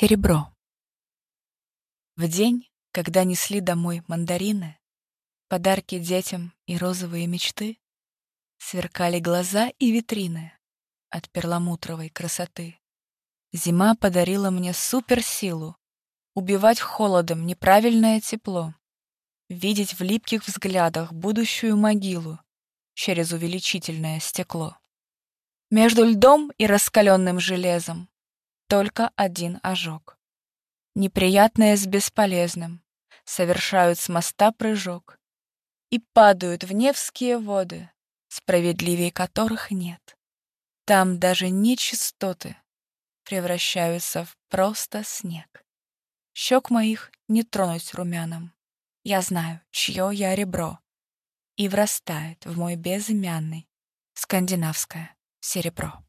Серебро. В день, когда несли домой мандарины, Подарки детям и розовые мечты, Сверкали глаза и витрины От перламутровой красоты. Зима подарила мне суперсилу Убивать холодом неправильное тепло, Видеть в липких взглядах будущую могилу Через увеличительное стекло. Между льдом и раскаленным железом только один ожог. Неприятное с бесполезным, совершают с моста прыжок и падают в Невские воды, справедливее которых нет. Там даже нечистоты превращаются в просто снег. Щек моих не тронуть румяном. Я знаю, чье я ребро. И врастает в мой безымянный скандинавское серебро.